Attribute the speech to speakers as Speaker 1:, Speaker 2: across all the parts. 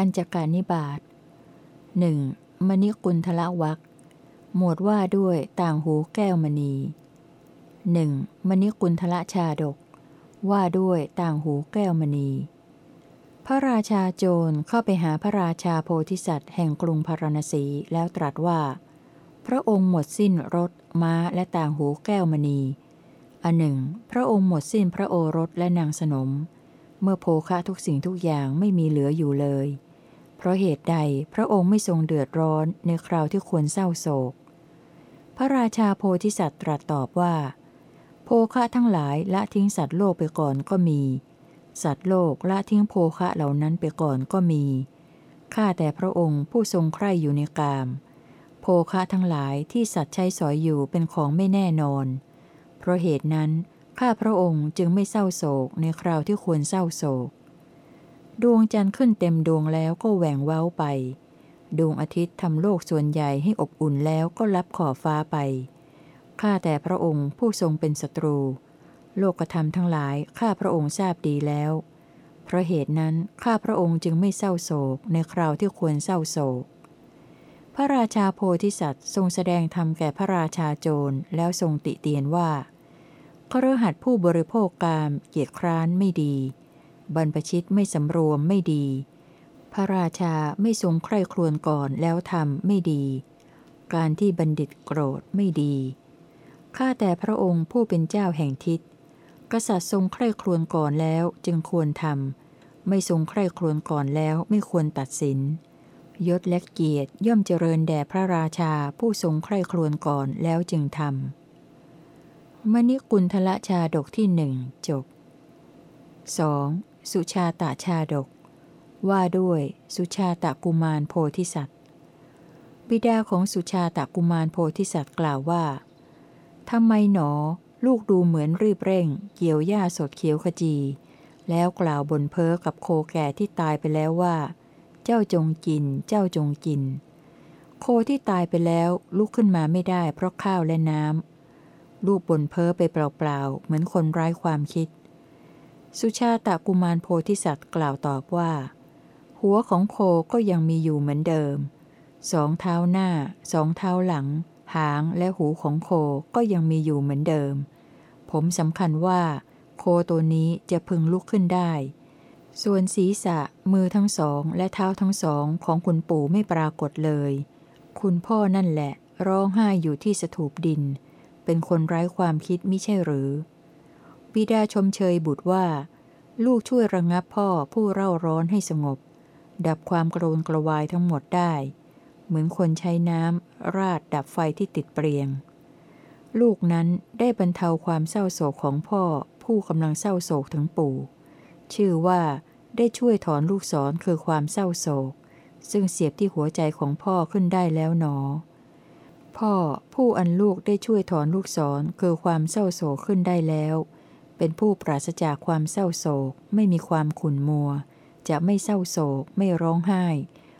Speaker 1: ปัญจการนิบาตหนึ่งมณิกุลทละวักหมวดว่าด้วยต่างหูแก้วมณีหนึ่งมณิกุลทละชาดก ว่าด้วยต่างหูแก้วมณี พระราชาโจรเข้าไปหาพระราชาโพธิสัตว์แห่งกรุงพาราณสีแล้วตรัสว่า พระองค์หมดสิ้นรถม้าและต่างหูแก้วมณีอันหนึ่ง พระองค์หมดสิ้นพระโอรสและนางสนม เมื่อโภคะทุกสิ่งทุกอย่างไม่มีเหลืออยู่เลย เพราะเหตุใดพระองค์ไม่ทรงเดือดร้อนในคราวที่ควรเศร้าโศก พระราชาโพธิสัตว์ตรัสตอบว่า โภคะทั้งหลายละทิ้งสัตว์โลกไปก่อนก็มี สัตว์โลกละทิ้งโภคะเหล่านั้นไปก่อนก็มี ข้าแต่พระองค์ผู้ทรงใคร่อยู่ในกาม โภคะทั้งหลายที่สัตว์ใช้สอยอยู่เป็นของไม่แน่นอน เพราะเหตุนั้นข้าพระองค์จึงไม่เศร้าโศกในคราวที่ควรเศร้าโศก ดวงจันทร์ขึ้นเต็มดวงแล้วก็แหว่งเว้าไป ดวงอาทิตย์ทำโลกส่วนใหญ่ให้อบอุ่นแล้วก็รับขอบฟ้าไป ข้าแต่พระองค์ผู้ทรงเป็นศัตรู โลกธรรมทั้งหลายข้าพระองค์ทราบดีแล้ว เพราะเหตุนั้นข้าพระองค์จึงไม่เศร้าโศกในคราวที่ควรเศร้าโศก พระราชาโพธิสัตว์ทรงแสดงธรรมแก่พระราชาโจรแล้วทรงติเตียนว่าเครหัดผู้บริโภคกามเกียรติคร้านไม่ดี บรรพชิตไม่สำรวมไม่ดี พระราชาไม่ทรงใคร่ครวญก่อนแล้วทำไม่ดี การที่บัณฑิตโกรธไม่ดี ข้าแต่พระองค์ผู้เป็นเจ้าแห่งทิศ กษัตริย์ทรงใคร่ครวญก่อนแล้วจึงควรทำ ไม่ทรงใคร่ครวญก่อนแล้วไม่ควรตัดสิน ยศและเกียรติย่อมเจริญแด่พระราชาผู้ทรงใคร่ครวญก่อนแล้วจึงทำมณิกุลทละชาดกที่หนึ่งจบ 2. สุชาตาชาดก ว่าด้วยสุชาตะกุมารโพธิสัตว์ บิดาของสุชาตะกุมารโพธิสัตว์กล่าวว่าทำไมหนอ ลูกดูเหมือนรีบเร่ง เกี่ยวหญ้าสดเขียวขจี แล้วกล่าวบนเพ้อกับโคแก่ที่ตายไปแล้วว่า เจ้าจงกิน เจ้าจงกิน โคที่ตายไปแล้วลุกขึ้นมาไม่ได้เพราะข้าวและน้ำลูกบนเพ้อไปเปล่าๆ เหมือนคนไร้ความคิด สุชาตะกุมารโพธิสัตว์กล่าวตอบว่า หัวของโคก็ยังมีอยู่เหมือนเดิม สองเท้าหน้า สองเท้าหลัง หางและหูของโคก็ยังมีอยู่เหมือนเดิม ผมสำคัญว่า โคตัวนี้จะพึงลุกขึ้นได้ ส่วนศีรษะ มือทั้งสองและเท้าทั้งสองของคุณปู่ไม่ปรากฏเลย คุณพ่อนั่นแหละ ร้องไห้อยู่ที่สถูปดิน เป็นคนไร้ความคิดมิใช่หรือ บิดาชมเชยบุตรว่า ลูกช่วยระงงับพ่อผู้เร่าร้อนให้สงบ ดับความกระโนกระวายทั้งหมดได้ เหมือนคนใช้น้ำราดดับไฟที่ติดเปรียง ลูกนั้นได้บรรเทาความเศร้าโศกของพ่อผู้กำลังเศร้าโศกถึงปู่ ชื่อว่าได้ช่วยถอนลูกศรคือความเศร้าโศก ซึ่งเสียบที่หัวใจของพ่อขึ้นได้แล้วหนอ พ่อผู้อันลูกได้ช่วยถอนลูกศรคือความเศร้าโศกขึ้นได้แล้ว เป็นผู้ปราศจากความเศร้าโศก ไม่มีความขุ่นมัว จะไม่เศร้าโศก ไม่ร้องไห้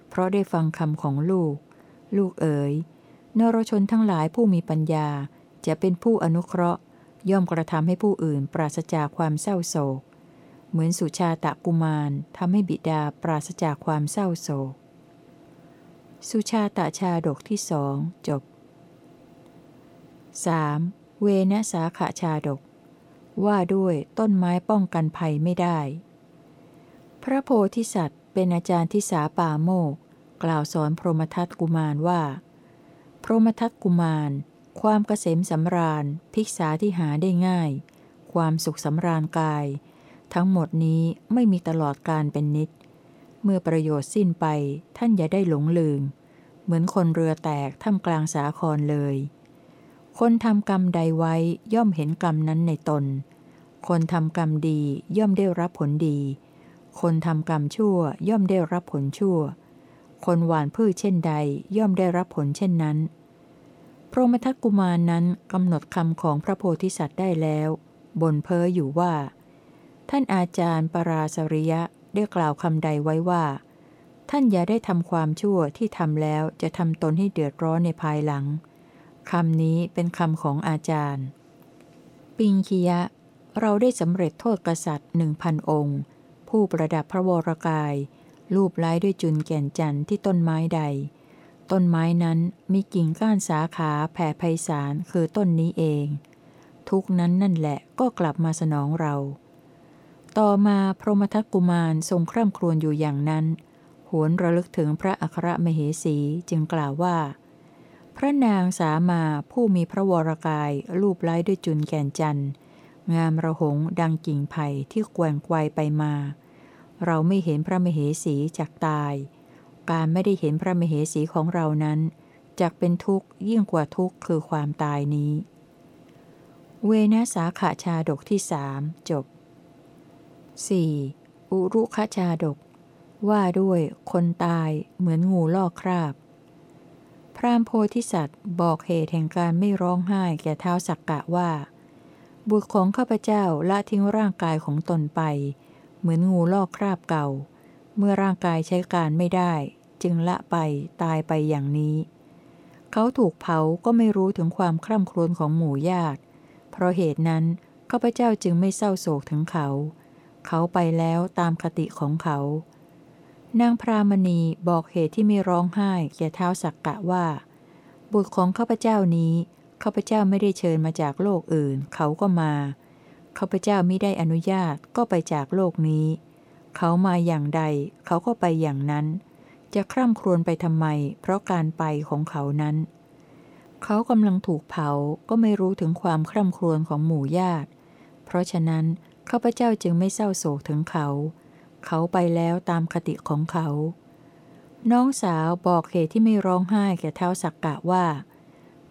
Speaker 1: เพราะได้ฟังคำของลูก ลูกเอ๋ยนรชนทั้งหลายผู้มีปัญญา จะเป็นผู้อนุเคราะห์ ย่อมกระทำให้ผู้อื่นปราศจากความเศร้าโศก เหมือนสุชาตะกุมารทำให้บิดาปราศจากความเศร้าโศก สุชาตะชาดกที่สองจบ 3. เวนสาขาชาดก ว่าด้วยต้นไม้ป้องกันภัยไม่ได้ พระโพธิสัตว์ เป็นอาจารย์ที่สาป่าโมก กล่าวสอนพรหมทัตกุมารว่า พรหมทัตกุมาร ความเกษมสำราญภิกษาที่หาได้ง่าย ความสุขสำราญกาย ทั้งหมดนี้ไม่มีตลอดการเป็นนิด เมื่อประโยชน์สิ้นไปท่านอย่าได้หลงลืม เหมือนคนเรือแตกท่ามกลางสาครเลย คนทำกรรมใดไว้ย่อมเห็นกรรมนั้นในตน คนทำกรรมดีย่อมได้รับผลดี คนทำกรรมชั่วย่อมได้รับผลชั่ว คนหวานพืชเช่นใดย่อมได้รับผลเช่นนั้น พระมทัตกุมารนนั้นกำหนดคำของพระโพธิสัตว์ได้แล้วบนเพ้ออยู่ว่า ท่านอาจารย์ปราสริยะได้กล่าวคำใดไว้ว่า ท่านอย่าได้ทำความชั่วที่ทำแล้วจะทำตนให้เดือดร้อนในภายหลังคำนี้เป็นคำของอาจารย์ ปิงคียะ เราได้สำเร็จโทษกษัตริย์หนึ่งพันองค์ ผู้ประดับพระวรกาย รูปไล้ด้วยจุนแก่นจันทร์ที่ต้นไม้ใด ต้นไม้นั้นมีกิ่งก้านสาขาแผ่ไพศาลคือต้นนี้เอง ทุกนั้นนั่นแหละก็กลับมาสนองเรา ต่อมาพรหมทัตกุมารทรงคร่ำครวญอยู่อย่างนั้น หวนระลึกถึงพระอัครมเหสีจึงกล่าวว่า พระนางสามาผู้มีพระวรกายรูปไล้ด้วยจุนแก่นจันทร์ งามระหงดังกิ่งไผ่ที่แกว่งไกวไปมา เราไม่เห็นพระมเหสีจากตาย การไม่ได้เห็นพระมเหสีของเรานั้นจักเป็นทุกข์ยิ่งกว่าทุกข์คือความตายนี้ เวนะสาขาชาดกที่สามจบ 4. อุรุคชาดก ว่าด้วยคนตายเหมือนงูลอกคราบ พรามโพธิสัตว์บอกเหตุแห่งการไม่ร้องไห้แก่เท้าสักกะว่า บุตรของข้าพเจ้าละทิ้งร่างกายของตนไป เหมือนงูลอกคราบเก่า เมื่อร่างกายใช้การไม่ได้ จึงละไปตายไปอย่างนี้ เขาถูกเผาก็ไม่รู้ถึงความคร่ำครวญของหมู่ญาติ เพราะเหตุนั้นข้าพเจ้าจึงไม่เศร้าโศกถึงเขา เขาไปแล้วตามคติของเขา นางพรามณีบอกเหตุที่ไม่ร้องไห้แก่เท้าสักกะว่า บุตรของข้าพเจ้านี้ ข้าพเจ้าไม่ได้เชิญมาจากโลกอื่น เขาก็มาข้าพเจ้าไม่ได้อนุญาตก็ไปจากโลกนี้ เขามาอย่างใด เขาก็ไปอย่างนั้น จะคร่ำครวญไปทำไม เพราะการไปของเขานั้น เขากำลังถูกเผาก็ไม่รู้ถึงความคร่ำครวญของหมู่ญาติ เพราะฉะนั้นข้าพเจ้าจึงไม่เศร้าโศกถึงเขา เขาไปแล้วตามคติของเขา น้องสาวบอกเหตุที่ไม่ร้องไห้แก่เท้าสักกะว่า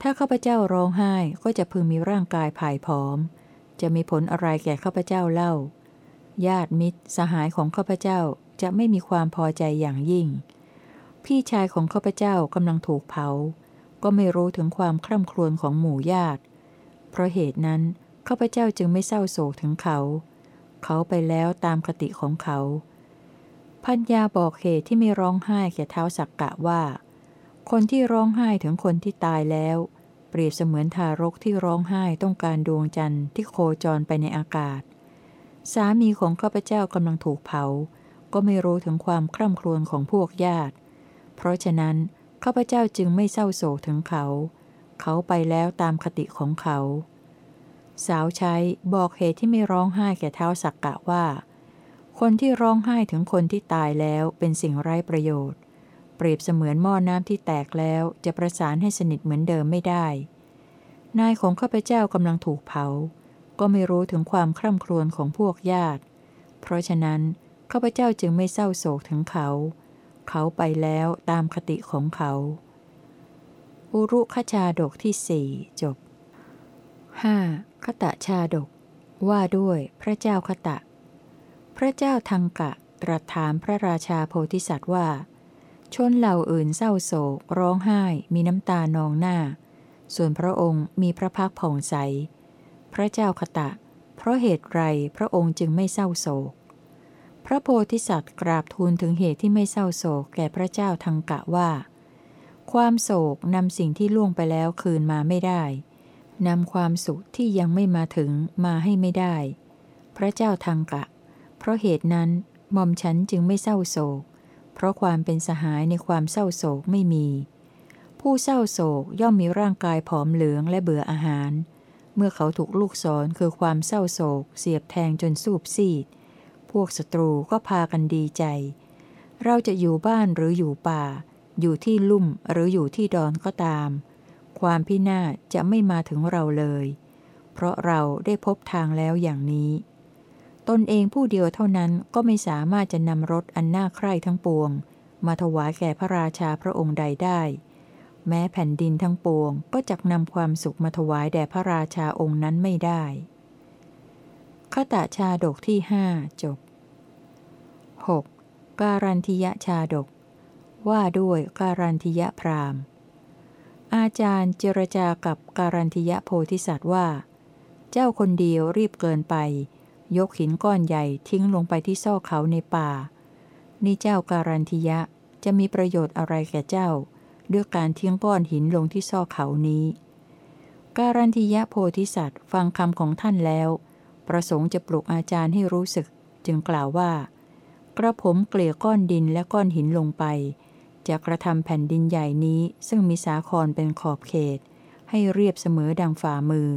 Speaker 1: ถ้าข้าพเจ้าร้องไห้ก็จะพึงมีร่างกายผายผอม จะมีผลอะไรแก่ข้าพเจ้าเล่า ญาติมิตรสหายของข้าพเจ้าจะไม่มีความพอใจอย่างยิ่ง พี่ชายของข้าพเจ้ากำลังถูกเผา ก็ไม่รู้ถึงความคร่ำครวญของหมู่ญาติ เพราะเหตุนั้นข้าพเจ้าจึงไม่เศร้าโศกถึงเขา เขาไปแล้วตามคติของเขา พัญญาบอกเหตุที่ไม่ร้องไห้แก่เท้าสักกะว่า คนที่ร้องไห้ถึงคนที่ตายแล้ว เปรียบเสมือนทารกที่ร้องไห้ต้องการดวงจันทร์ที่โคจรไปในอากาศ สามีของข้าพเจ้ากำลังถูกเผา ก็ไม่รู้ถึงความคร่ำครวญของพวกญาติ เพราะฉะนั้นข้าพเจ้าจึงไม่เศร้าโศกถึงเขา เขาไปแล้วตามคติของเขา สาวใช้บอกเหตุที่ไม่ร้องไห้แก่เท้าสักกะว่า คนที่ร้องไห้ถึงคนที่ตายแล้วเป็นสิ่งไร้ประโยชน์ เปรียบเสมือนหม้อน้ำที่แตกแล้วจะประสานให้สนิทเหมือนเดิมไม่ได้ นายของข้าพเจ้ากำลังถูกเผา ก็ไม่รู้ถึงความคร่ำครวญของพวกญาติ เพราะฉะนั้นข้าพเจ้าจึงไม่เศร้าโศกถึงเขา เขาไปแล้วตามคติของเขา อุรุขชาดกที่สี่จบ 5. คตะชาดก ว่าด้วยพระเจ้าคตะ พระเจ้าทังกะตรัสถามพระราชาโพธิสัตว์ว่า ชนเหล่าอื่นเศร้าโศก ร้องไห้ มีน้ำตานองหน้า ส่วนพระองค์มีพระพักผ่องใส พระเจ้าคตะ เพราะเหตุไรพระองค์จึงไม่เศร้าโศก พระโพธิสัตว์กราบทูลถึงเหตุที่ไม่เศร้าโศกแก่พระเจ้าทังกะว่า ความโศกนำสิ่งที่ล่วงไปแล้วคืนมาไม่ได้นำความสุขที่ยังไม่มาถึงมาให้ไม่ได้ พระเจ้าทังกะ เพราะเหตุนั้นหม่อมฉันจึงไม่เศร้าโศก เพราะความเป็นสหายในความเศร้าโศกไม่มี ผู้เศร้าโศกย่อมมีร่างกายผอมเหลืองและเบื่ออาหาร เมื่อเขาถูกลูกศรคือความเศร้าโศก เสียบแทงจนสูบซีด พวกศัตรูก็พากันดีใจ เราจะอยู่บ้านหรืออยู่ป่า อยู่ที่ลุ่มหรืออยู่ที่ดอนก็ตาม ความพินาศจะไม่มาถึงเราเลย เพราะเราได้พบทางแล้วอย่างนี้ ตนเองผู้เดียวเท่านั้นก็ไม่สามารถจะนำรถอันน่าใคร่ทั้งปวง มาถวายแก่พระราชาพระองค์ใดได้ แม้แผ่นดินทั้งปวงก็จะนำความสุขมาถวายแด่พระราชาองค์นั้นไม่ได้ขตะชาดกที่หจบ 6. การันทิยชาดก ว่าด้วยการันทิยพรามอาจารย์เจรจากับการันทิยะโพธิสัตว์ว่า เจ้าคนเดียวรีบเกินไป ยกหินก้อนใหญ่ทิ้งลงไปที่ซอกเขาในป่า นี่เจ้าการันทิยะจะมีประโยชน์อะไรแก่เจ้า ด้วยการทิ้งก้อนหินลงที่ซอกเขานี้ การันทิยะโพธิสัตว์ฟังคำของท่านแล้ว ประสงค์จะปลุกอาจารย์ให้รู้สึก จึงกล่าวว่า กระผมเกลี่ยก้อนดินและก้อนหินลงไป จะกระทำแผ่นดินใหญ่นี้ซึ่งมีสาครเป็นขอบเขต ให้เรียบเสมอดังฝ่ามือ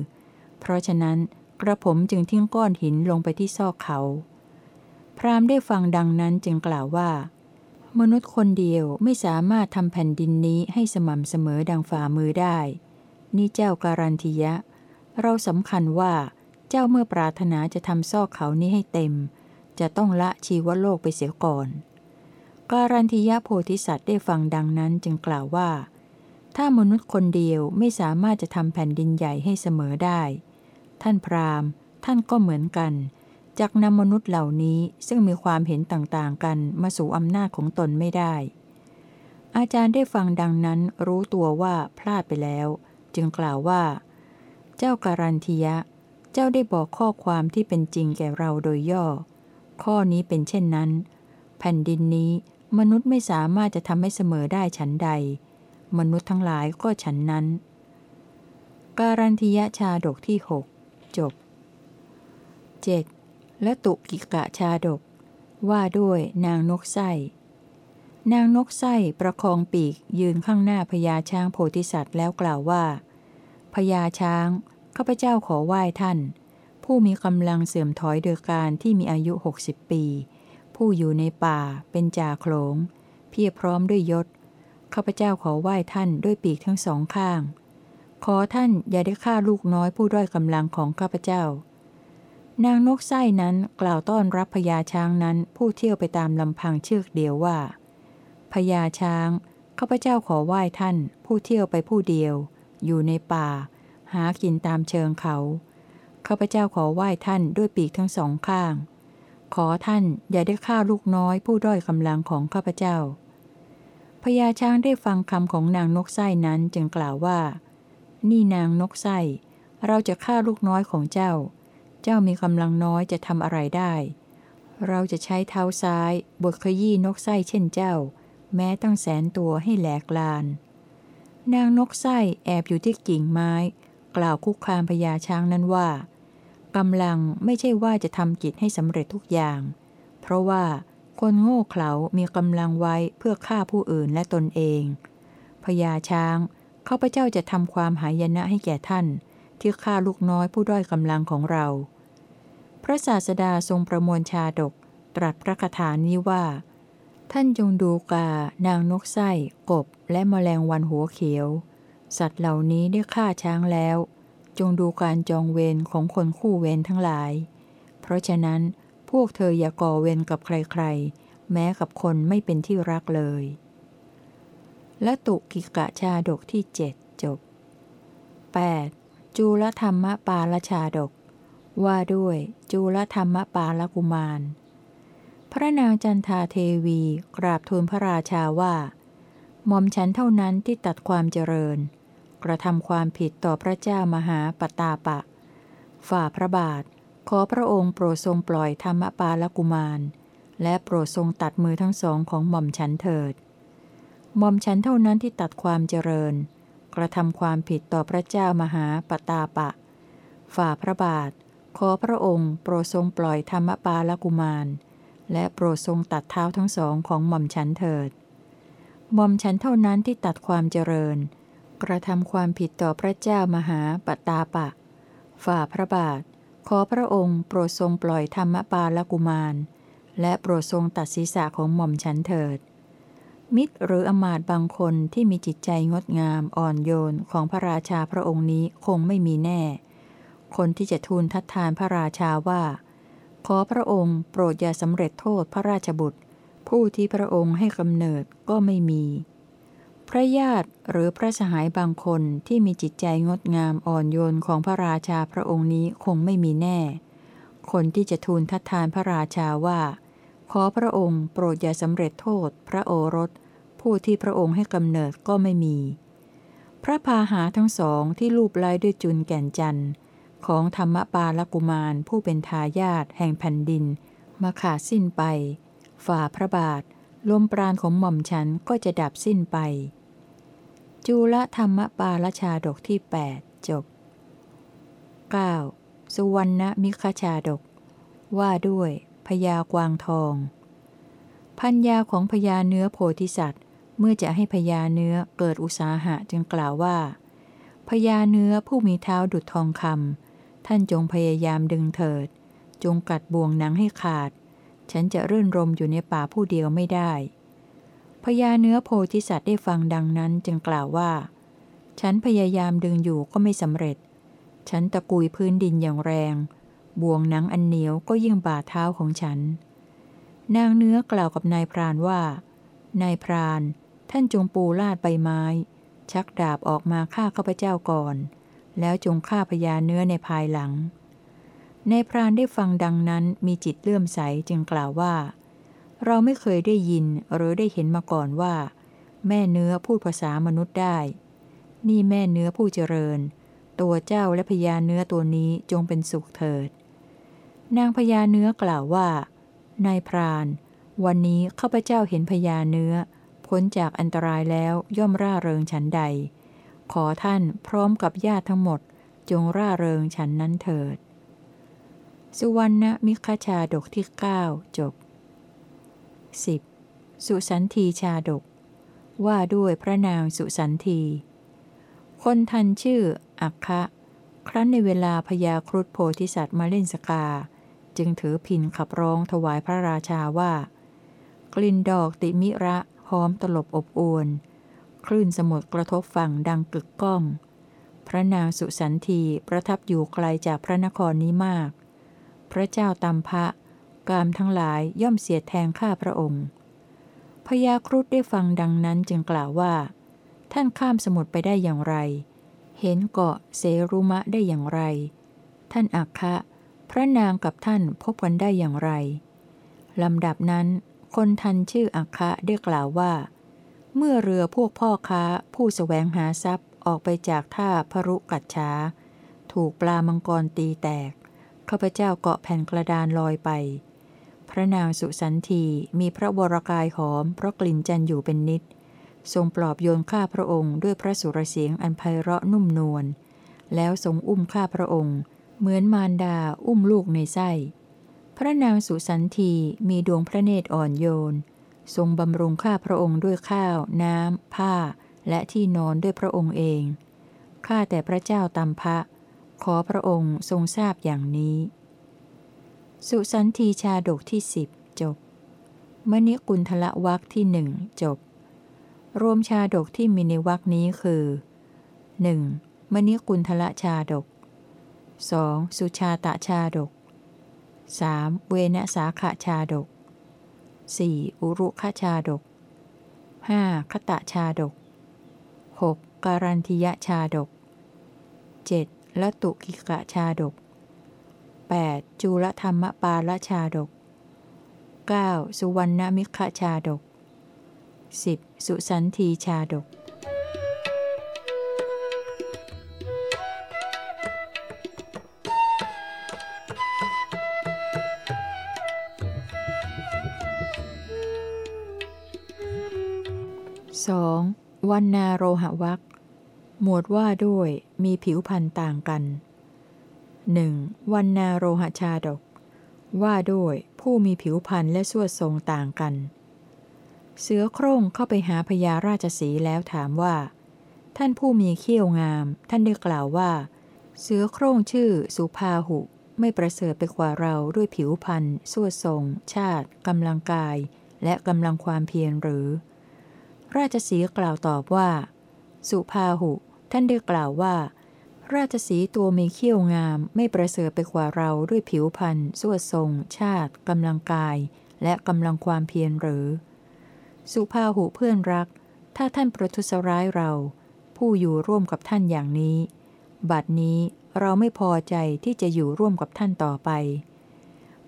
Speaker 1: เพราะฉะนั้น กระผมจึงทิ้งก้อนหินลงไปที่ซอกเขา พราหมณ์ได้ฟังดังนั้นจึงกล่าวว่า มนุษย์คนเดียวไม่สามารถทำแผ่นดินนี้ให้สม่ำเสมอดังฝ่ามือได้ นี่เจ้าการันทียะ เราสำคัญว่าเจ้าเมื่อปรารถนาจะทำซอกเขานี้ให้เต็ม จะต้องละชีวโลกไปเสียก่อน การันทียะโพธิสัตว์ได้ฟังดังนั้นจึงกล่าวว่า ถ้ามนุษย์คนเดียวไม่สามารถจะทำแผ่นดินใหญ่ให้เสมอได้ ท่านพราหมณ์ ท่านก็เหมือนกันจักนำมนุษย์เหล่านี้ซึ่งมีความเห็นต่างๆกันมาสู่อำนาจของตนไม่ได้ อาจารย์ได้ฟังดังนั้นรู้ตัวว่าพลาดไปแล้ว จึงกล่าวว่า เจ้าการันทียะ เจ้าได้บอกข้อความที่เป็นจริงแก่เราโดยย่อ ข้อนี้เป็นเช่นนั้น แผ่นดินนี้มนุษย์ไม่สามารถจะทำให้เสมอได้ฉันใด มนุษย์ทั้งหลายก็ฉันนั้น การันทียะชาดกที่หก จบ 7. และตุกิกะชาดก ว่าด้วยนางนกไส้นางนกไส้ประคองปีกยืนข้างหน้าพญาช้างโพธิสัตว์แล้วกล่าวว่าพญาช้างข้าพเจ้าขอไหว้ท่าน ผู้มีกำลังเสื่อมถอยโดยการที่มีอายุหกสิบปี ผู้อยู่ในป่าเป็นจ่าโขลง เพียรพร้อมด้วยยศข้าพเจ้าขอไหว้ท่านด้วยปีกทั้งสองข้าง ขอท่านอย่าได้ฆ่าลูกน้อยผู้ด้อยกำลังของข้าพเจ้า นางนกไส้นั้นกล่าวต้อนรับพญาช้างนั้นผู้เที่ยวไปตามลำพังเชือกเดียวว่าพญาช้างข้าพเจ้าขอไหว้ท่าน ผู้เที่ยวไปผู้เดียว อยู่ในป่า หากินตามเชิงเขาข้าพเจ้าขอไหว้ท่านด้วยปีกทั้งสองข้าง ขอท่านอย่าได้ฆ่าลูกน้อยผู้ด้อยกำลังของข้าพเจ้าพญาช้างได้ฟังคำของนางนกไส้นั้นจึงกล่าวว่า นี่นางนกไส้เราจะฆ่าลูกน้อยของเจ้า เจ้ามีกำลังน้อยจะทำอะไรได้ เราจะใช้เท้าซ้ายบทขยี้นกไส้เช่นเจ้า แม้ตั้งแสนตัวให้แหลกลาน นางนกไส้แอบอยู่ที่กิ่งไม้ กล่าวคุกคามพญาช้างนั้นว่ากำลังไม่ใช่ว่าจะทำกิจให้สำเร็จทุกอย่าง เพราะว่าคนโง่เขลามีกำลังไว้เพื่อฆ่าผู้อื่นและตนเองพญาช้าง ข้าพเจ้าจะทำความหายนะให้แก่ท่าน ที่ฆ่าลูกน้อยผู้ด้อยกำลังของเรา พระศาสดาทรงประมวลชาดก ตรัสพระคาถานี้ว่า ท่านจงดูกา นางนกไส้ กบ และมแมลงวันหัวเขียว สัตว์เหล่านี้ได้ฆ่าช้างแล้ว จงดูการจองเวรของคนคู่เวรทั้งหลาย เพราะฉะนั้นพวกเธออย่าก่อเวรกับใครๆ แม้กับคนไม่เป็นที่รักเลย และตุกิกะชาดกที่เจ็ดจบ 8. จูลธรรมปาลชาดก ว่าด้วยจูลธรรมปาลกุมาร พระนางจันทาเทวีกราบทูลพระราชาว่าหม่อมฉันเท่านั้นที่ตัดความเจริญ กระทำความผิดต่อพระเจ้ามหาปตาปะ ฝ่าพระบาท ขอพระองค์โปรดทรงปล่อยธรรมปาลกุมาร และโปรดทรงตัดมือทั้งสองของหม่อมฉันเถิด ม่อมฉันเท่านั้นที่ตัดความเจริญ กระทำความผิดต่อพระเจ้ามหาปตาปะ ฝ่าพระบาท ขอพระองค์โปรดทรงปล่อยธรรมปาลกุมาร และโปรดทรงตัดเท้าทั้งสองของหม่อมฉันเถิดหม่อมฉันเท่านั้นที่ตัดความเจริญ กระทำความผิดต่อพระเจ้ามหาปตาปะ ฝ่าพระบาท ขอพระองค์โปรดทรงปล่อยธรรมปาลกุมาร และโปรดทรงตัดศีรษะของหม่อมฉันเถิด มิตรหรืออมาตบางคนที่มีจิตใจงดงามอ่อนโยนของพระราชาพระองค์นี้คงไม่มีแน่ คนที่จะทูลทัดทานพระราชาว่า ขอพระองค์โปรดอย่าสำเร็จโทษพระราชบุตร ผู้ที่พระองค์ให้กำเนิดก็ไม่มี พระญาติหรือพระสหายบางคนที่มีจิตใจงดงามอ่อนโยนของพระราชาพระองค์นี้คงไม่มีแน่ คนที่จะทูลทัดทานพระราชาว่า ขอพระองค์โปรดอย่าสำเร็จโทษพระโอรส ผู้ที่พระองค์ให้กำเนิดก็ไม่มี พระพาหาทั้งสองที่ลูบไล้ด้วยจุนแก่นจันทร์ ของธรรมปาลกุมารผู้เป็นทายาทแห่งแผ่นดิน มาขาดสิ้นไป ฝ่าพระบาท ลมปราณของหม่อมฉันก็จะดับสิ้นไปจูลธรรมปาลชาดกที่ 8 จบ 9. สุวรรณมิคชาดก ว่าด้วย พญากวางทอง พัญญาของพญาเนื้อโพธิสัตว์ เมื่อจะให้พญาเนื้อเกิดอุสาหะจึงกล่าวว่าพญาเนื้อผู้มีเท้าดุดทองคำท่านจงพยายามดึงเถิด จงกัดบ่วงหนังให้ขาด ฉันจะรื่นรมอยู่ในป่าผู้เดียวไม่ได้พญาเนื้อโพธิสัตว์ได้ฟังดังนั้นจึงกล่าวว่า ฉันพยายามดึงอยู่ก็ไม่สำเร็จ ฉันตะกุยพื้นดินอย่างแรง บ่วงหนังอันเหนียวก็ยิ่งบาดเท้าของฉัน นางเนื้อกล่าวกับนายพรานว่า นายพราน ท่านจงปูลาดใบไม้ ชักดาบออกมาฆ่าข้าพเจ้าก่อน แล้วจงฆ่าพญาเนื้อในภายหลัง นายพรานได้ฟังดังนั้นมีจิตเลื่อมใสจึงกล่าวว่า เราไม่เคยได้ยินหรือได้เห็นมาก่อนว่า แม่เนื้อพูดภาษามนุษย์ได้ นี่แม่เนื้อผู้เจริญ ตัวเจ้าและพญาเนื้อตัวนี้จงเป็นสุขเถิด นางพญาเนื้อกล่าวว่านายพราน วันนี้ข้าพเจ้าเห็นพญาเนื้อ พ้นจากอันตรายแล้วย่อมร่าเริงฉันใด ขอท่านพร้อมกับญาติทั้งหมด จงร่าเริงฉันนั้นเถิด สุวรรณมิคชาดกที่ 9 จบ 10. สุสันทีชาดก ว่าด้วยพระนางสุสันที คนทันชื่ออักคะ ครั้นในเวลาพญาครุฑโพธิสัตว์มาเล่นสกา จึงถือพินขับร้องถวายพระราชาว่า กลิ่นดอกติมิระหอมตลบอบอวน คลื่นสมุทรกระทบฝั่งดังกึกก้อง พระนางสุสันทีประทับอยู่ไกลจากพระนครนี้มาก พระเจ้าตัมพะ กามทั้งหลายย่อมเสียแทงข้าพระองค์พญาครุฑได้ฟังดังนั้นจึงกล่าวว่า ท่านข้ามสมุทรไปได้อย่างไร เห็นเกาะเสรุมะได้อย่างไร ท่านอักคะ พระนางกับท่านพบกันได้อย่างไรลำดับนั้น คนทันชื่ออักคะได้กล่าวว่า เมื่อเรือพวกพ่อค้าผู้สแสวงหาทรัพย์ออกไปจากท่าพรุกัดช้าถูกปลามังกรตีแตกข้าพเจ้าเกาะแผ่นกระดานลอยไป พระนางสุสันทีมีพระวรกายหอมเพราะกลิ่นจันอยู่เป็นนิด ทรงปลอบโยนข้าพระองค์ด้วยพระสุรเสียงอันไพเราะนุ่มนวลแล้วทรงอุ้มข้าพระองค์ เหมือนมารดาอุ้มลูกในไส้ พระนางสุสันทีมีดวงพระเนตรอ่อนโยน ทรงบำรุงข้าพระองค์ด้วยข้าว น้ำ ผ้า และที่นอนด้วยพระองค์เอง ข้าแต่พระเจ้าตัมพะ ขอพระองค์ทรงทราบอย่างนี้ สุสันทีชาดกที่สิบจบ มณิกุลทละวักที่หนึ่งจบ รวมชาดกที่มีในวักนี้คือ 1. มณิกุลทละชาดก 2. สุชาตะชาดก 3. เวนสาขชาดก 4. อุรุขชาดก 5. คตะชาดก 6. การันทิยชาดก 7. ละตุกิกะชาดก 8. จูลธรรมปาลชาดก 9. สุวรรณมิขชาดก 10. สุสันทีชาดก 2. วันนาโรหวักหมวดว่าด้วยมีผิวพันธ์ต่างกันหนึ่งวันนาโรหชาดก ว่าด้วยผู้มีผิวพรรณและสวดทรงต่างกัน เสือโคร่งเข้าไปหาพญาราชสีแล้วถามว่า ท่านผู้มีเขี้ยวงาม ท่านได้กล่าวว่า เสือโคร่งชื่อสุภาหุ ไม่ประเสริฐไปกว่าเราด้วยผิวพรรณสวดทรง ชาติกำลังกาย และกำลังความเพียรหรือ ราชสีกล่าวตอบว่า สุภาหุ ท่านได้กล่าวว่า ราชสีตัวมีเขี้ยวงามไม่ประเสริฐไปกว่าเราด้วยผิวพรรณสวดทรง ชาติกำลังกาย และกำลังความเพียรหรือ สุภาหูเพื่อนรัก ถ้าท่านประทุษร้ายเรา ผู้อยู่ร่วมกับท่านอย่างนี้ บัดนี้เราไม่พอใจที่จะอยู่ร่วมกับท่านต่อไป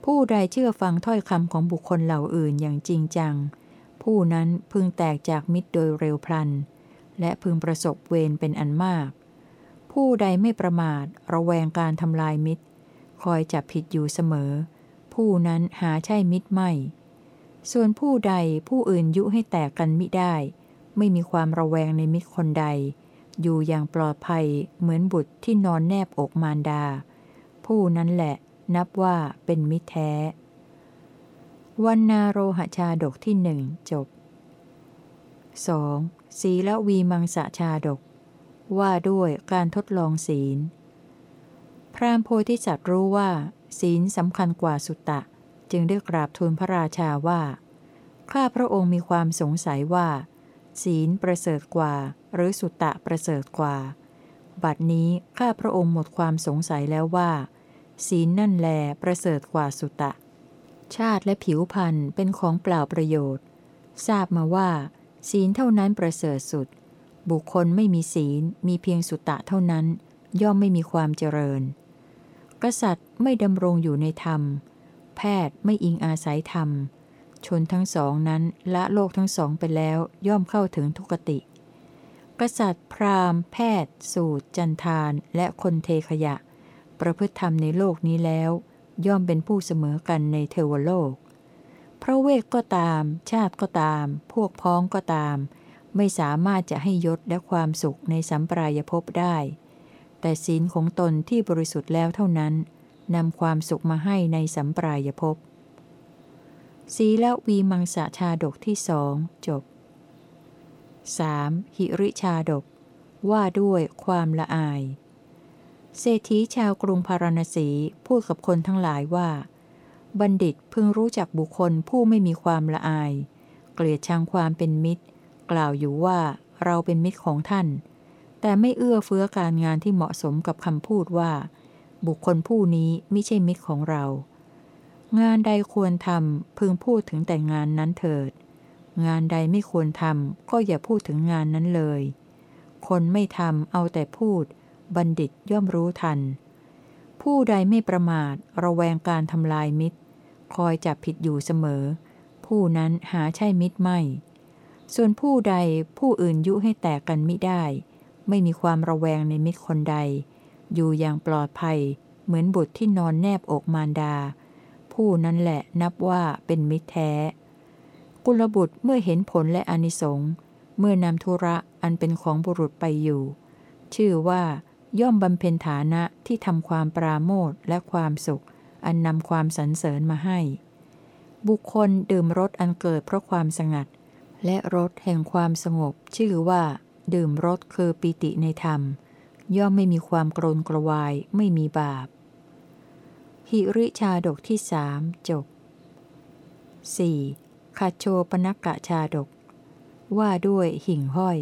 Speaker 1: ผู้ใดเชื่อฟังถ้อยคำของบุคคลเหล่าอื่นอย่างจริงจัง ผู้นั้นพึงแตกจากมิตรโดยเร็วพลัน และพึงประสบเวรเป็นอันมาก ผู้ใดไม่ประมาทระแวงการทำลายมิตร คอยจับผิดอยู่เสมอ ผู้นั้นหาใช่มิตรไม่ ส่วนผู้ใดผู้อื่นยุให้แตกกันมิได้ ไม่มีความระแวงในมิตรคนใด อยู่อย่างปลอดภัยเหมือนบุตรที่นอนแนบอกมารดา ผู้นั้นแหละนับว่าเป็นมิตรแท้ วันนาโรหชาดกที่หนึ่งจบ 2. ศีลวีมังสชาดก ว่าด้วยการทดลองศีล พรามโพธิสัตว์รู้ว่า ศีลสำคัญกว่าสุตตะ จึงได้กราบทูลพระราชาว่า ข้าพระองค์มีความสงสัยว่า ศีลประเสริฐกว่า หรือสุตตะประเสริฐกว่า บัดนี้ข้าพระองค์หมดความสงสัยแล้วว่า ศีลนั่นแลประเสริฐกว่าสุตตะ ชาติและผิวพันธ์เป็นของเปล่าประโยชน์ ทราบมาว่า ศีลเท่านั้นประเสริฐสุด บุคคลไม่มีศีลมีเพียงสุตตะเท่านั้น ย่อมไม่มีความเจริญ กษัตริย์ไม่ดำรงอยู่ในธรรม แพทย์ไม่อิงอาศัยธรรม ชนทั้งสองนั้นละโลกทั้งสองไปแล้วย่อมเข้าถึงทุกติ กษัตริย์ พราหมณ์ แพทย์ สูตร จันทานและคนเทขยะ ประพฤติธรรมในโลกนี้แล้ว ย่อมเป็นผู้เสมอกันในเทวโลก พระเวกก็ตาม ชาติก็ตาม พวกพ้องก็ตาม ไม่สามารถจะให้ยศและความสุขในสัมปรายภพได้ แต่ศีลของตนที่บริสุทธิ์แล้วเท่านั้นนำความสุขมาให้ในสัมปรายภพศีลวีมังสาชาดกที่สองจบ 3. หิริชาดก ว่าด้วยความละอาย เศรษฐีชาวกรุงพาราณสีพูดกับคนทั้งหลายว่า บัณฑิตพึงรู้จักบุคคลผู้ไม่มีความละอาย เกลียดชังความเป็นมิตร กล่าวอยู่ว่าเราเป็นมิตรของท่าน แต่ไม่เอื้อเฟื้อการงานที่เหมาะสมกับคำพูดว่า บุคคลผู้นี้ไม่ใช่มิตรของเรา งานใดควรทำพึงพูดถึงแต่งานนั้นเถิด งานใดไม่ควรทำก็อย่าพูดถึงงานนั้นเลย คนไม่ทำเอาแต่พูด บัณฑิตย่อมรู้ทัน ผู้ใดไม่ประมาทระแวงการทำลายมิตร คอยจับผิดอยู่เสมอ ผู้นั้นหาใช่มิตรไม่ ส่วนผู้ใดผู้อื่นยุให้แตกกันมิได้ ไม่มีความระแวงในมิตรคนใด อยู่อย่างปลอดภัย เหมือนบุตรที่นอนแนบอกมารดา ผู้นั้นแหละนับว่าเป็นมิตรแท้ กุลบุตรเมื่อเห็นผลและอนิสงส์เมื่อนำธุระอันเป็นของบุรุษไปอยู่ ชื่อว่า ย่อมบำเพ็ญฐานะที่ทำความปราโมทและความสุข อันนำความสรรเสริญมาให้ บุคคลดื่มรสอันเกิดเพราะความสงัด และรสแห่งความสงบ ชื่อว่า ดื่มรสคือปิติในธรรม ย่อมไม่มีความกรนกระวายไม่มีบาป หิริชาดกที่สามจบ 4. คาโชปนักกะชาดก ว่าด้วยหิ่งห้อย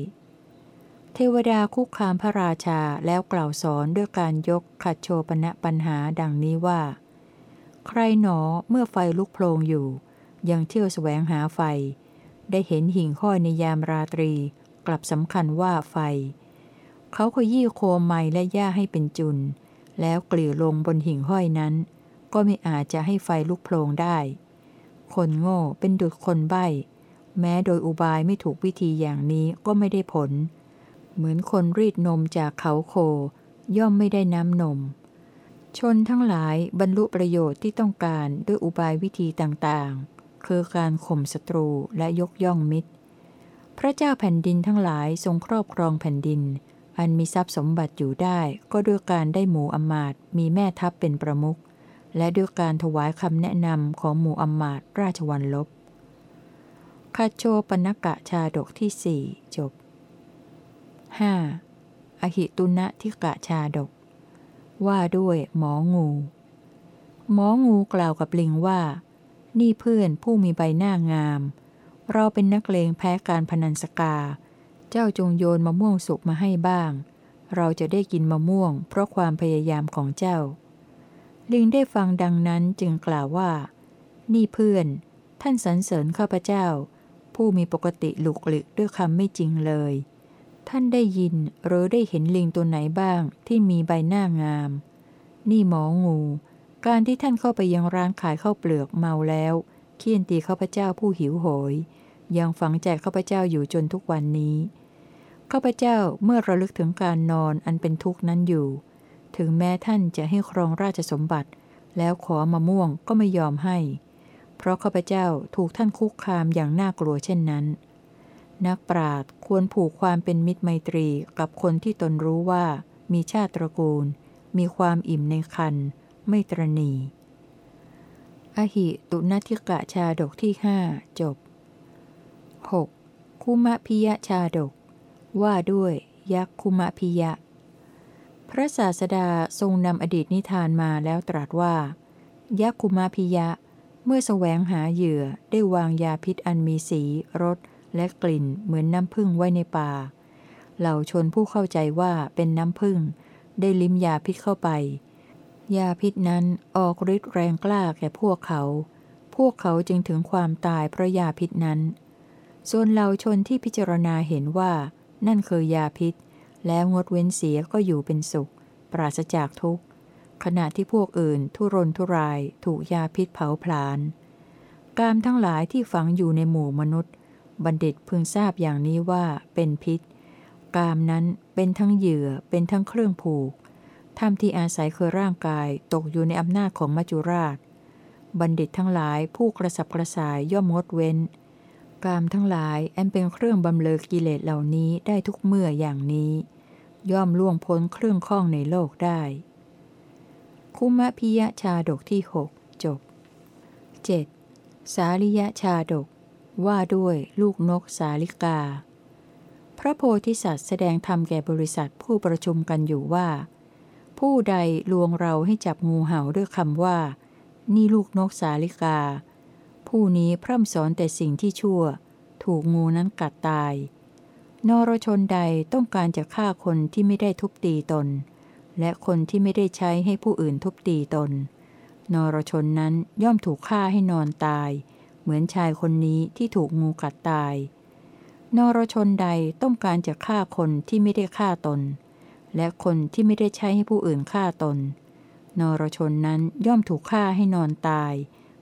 Speaker 1: ทวดาคุกคามพระราชาแล้วกล่าวสอนด้วยการยกขัดโชปณะปัญหาดังนี้ว่า ใครหนอเมื่อไฟลุกโพลงอยู่ ยังเที่ยวแสวงหาไฟ ได้เห็นหิ่งห้อยในยามราตรี กลับสำคัญว่าไฟ เขาขยี้โคมไม้และหญ้าให้เป็นจุน แล้วกลี่ลงบนหิ่งห้อยนั้น ก็ไม่อาจจะให้ไฟลุกโพลงได้ คนโง่เป็นดุจคนใบ้ แม้โดยอุบายไม่ถูกวิธีอย่างนี้ก็ไม่ได้ผล เหมือนคนรีดนมจากเขาโค ย่อมไม่ได้น้ำนม ชนทั้งหลายบรรลุประโยชน์ที่ต้องการด้วยอุบายวิธีต่างๆ คือการข่มศัตรูและยกย่องมิตร พระเจ้าแผ่นดินทั้งหลายทรงครอบครองแผ่นดิน อันมีทรัพย์สมบัติอยู่ได้ก็ด้วยการได้หมู่อมาตมีแม่ทัพเป็นประมุขและด้วยการถวายคำแนะนำของหมู่อมาตราชวันลบคาโชปนกะชาดกที่สี่จบ 5. อหิตุนะทิกะชาดก ว่าด้วยหมองู หมองูกล่าวกับลิงว่า นี่เพื่อนผู้มีใบหน้างาม เราเป็นนักเลงแพ้การพนันสกา เจ้าจงโยนมะม่วงสุกมาให้บ้าง เราจะได้กินมะม่วง เพราะความพยายามของเจ้า ลิงได้ฟังดังนั้นจึงกล่าวว่า นี่เพื่อน ท่านสรรเสริญข้าพเจ้า ผู้มีปกติหลุกหลิกด้วยคำไม่จริงเลย ท่านได้ยินหรือได้เห็นลิงตัวไหนบ้างที่มีใบหน้างาม นี่หมองู การที่ท่านเข้าไปยังร้านขายข้าวเปลือกเมาแล้วเคี่ยนตีข้าพเจ้าผู้หิวโหย ยังฝังใจข้าพเจ้าอยู่จนทุกวันนี้ข้าพเจ้าเมื่อระลึกถึงการนอนอันเป็นทุกข์นั้นอยู่ ถึงแม้ท่านจะให้ครองราชสมบัติ แล้วขอมาม่วงก็ไม่ยอมให้ เพราะข้าพเจ้าถูกท่านคุกคามอย่างน่ากลัวเช่นนั้น นักปราดควรผูกความเป็นมิตรไมตรีกับคนที่ตนรู้ว่า มีชาติตระกูล มีความอิ่มในคัน ไม่ตรณี อหิตุนทิกะชาดกที่ห้าจบ 6. คุมะพิยะชาดก ว่าด้วย ยักษ์คุมะพิยะ พระศาสดาทรงนำอดีตนิทานมาแล้วตรัสว่า ยักษ์คุมะพิยะ เมื่อแสวงหาเหยื่อได้วางยาพิษอันมีสีรส และกลิ่นเหมือนน้ำผึ้งไว้ในป่า เหล่าชนผู้เข้าใจว่าเป็นน้ำผึ้งได้ลิ้มยาพิษเข้าไป ยาพิษนั้นออกฤทธิ์แรงกล้าแก่พวกเขา พวกเขาจึงถึงความตายเพราะยาพิษนั้น ส่วนเหล่าชนที่พิจารณาเห็นว่า นั่นคือยาพิษ แล้วงดเว้นเสียก็อยู่เป็นสุข ปราศจากทุกข์ ขณะที่พวกอื่นทุรนทุรายถูกยาพิษเผาผลาญกามทั้งหลายที่ฝังอยู่ในหมู่มนุษย์ บัณฑิตพึงทราบอย่างนี้ว่าเป็นพิษ กามนั้นเป็นทั้งเหยื่อเป็นทั้งเครื่องผูกธรรมที่อาศัยคือร่างกายตกอยู่ในอำนาจของมัจจุราช บัณฑิตทั้งหลายผู้กระสับกระส่ายย่อมงดเว้น กามทั้งหลายแอันเป็นเครื่องบำเลอกิเลสเหล่านี้ได้ทุกเมื่ออย่างนี้ ย่อมล่วงพ้นเครื่องข้องในโลกได้ คุมะพิยะชาดกที่หกจบ 7. สาลิยะชาดก ว่าด้วยลูกนกสาลิกา พระโพธิสัตว์แสดงธรรมแก่บริษัทผู้ประชุมกันอยู่ว่า ผู้ใดลวงเราให้จับงูเห่าด้วยคำว่า นี่ลูกนกสาลิกา ผู้นี้พร่ำสอนแต่สิ่งที่ชั่ว ถูกงูนั้นกัดตาย นรชนใดต้องการจะฆ่าคนที่ไม่ได้ทุบตีตน และคนที่ไม่ได้ใช้ให้ผู้อื่นทุบตีตน นรชนนั้นย่อมถูกฆ่าให้นอนตาย เหมือนชายคนนี้ที่ถูกงูกัดตาย นรชนใดต้องการจะฆ่าคนที่ไม่ได้ฆ่าตน และคนที่ไม่ได้ใช้ให้ผู้อื่นฆ่าตน นรชนนั้นย่อมถูกฆ่าให้นอนตาย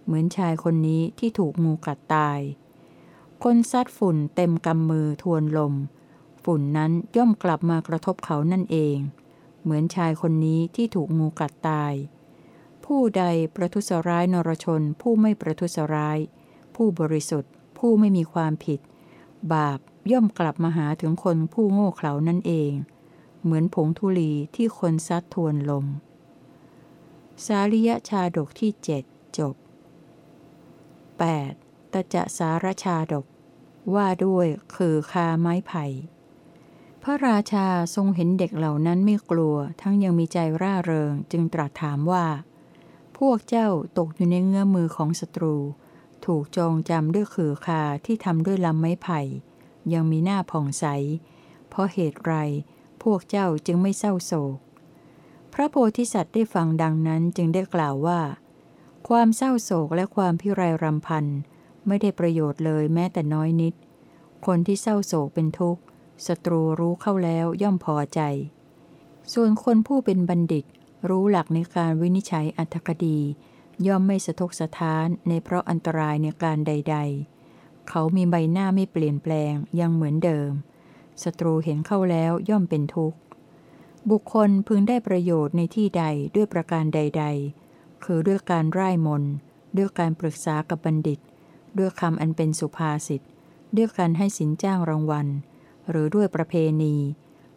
Speaker 1: เหมือนชายคนนี้ที่ถูกงูกัดตาย คนซัดฝุ่นเต็มกำมือทวนลม ฝุ่นนั้นย่อมกลับมากระทบเขานั่นเอง เหมือนชายคนนี้ที่ถูกงูกัดตายผู้ใดประทุษร้ายนรชนผู้ไม่ประทุษร้าย ผู้บริสุทธิ์ ผู้ไม่มีความผิด บาปย่อมกลับมาหาถึงคนผู้โง่เขลานั่นเอง เหมือนผงธุลีที่คนซัดทวนลม สาริยชาดกที่เจ็ดจบ 8. ตจะสารชาดก ว่าด้วยคือคาไม้ไผ่ พระราชาทรงเห็นเด็กเหล่านั้นไม่กลัว ทั้งยังมีใจร่าเริงจึงตรัสถามว่า พวกเจ้าตกอยู่ในเงื้อมือของศัตรู ถูกจองจำด้วยขือคาที่ทำด้วยลำไม้ไผ่ ยังมีหน้าผ่องใส เพราะเหตุไร พวกเจ้าจึงไม่เศร้าโศก พระโพธิสัตว์ได้ฟังดังนั้นจึงได้กล่าวว่า ความเศร้าโศกและความพิไรรำพันไม่ได้ประโยชน์เลยแม้แต่น้อยนิด คนที่เศร้าโศกเป็นทุกข์ศัตรูรู้เข้าแล้วย่อมพอใจ ส่วนคนผู้เป็นบัณฑิตรู้หลักในการวินิจฉัยอัตถคดี ย่อมไม่สะทกสะท้านในเพราะอันตรายในการใด ๆ เขามีใบหน้าไม่เปลี่ยนแปลงยังเหมือนเดิม ศัตรูเห็นเข้าแล้วย่อมเป็นทุกข์ บุคคลพึงได้ประโยชน์ในที่ใดด้วยประการใด ๆ คือด้วยการไร้มน ด้วยการปรึกษากับบัณฑิต ด้วยคำอันเป็นสุภาษิต ด้วยการให้สินจ้างรางวัล หรือด้วยประเพณี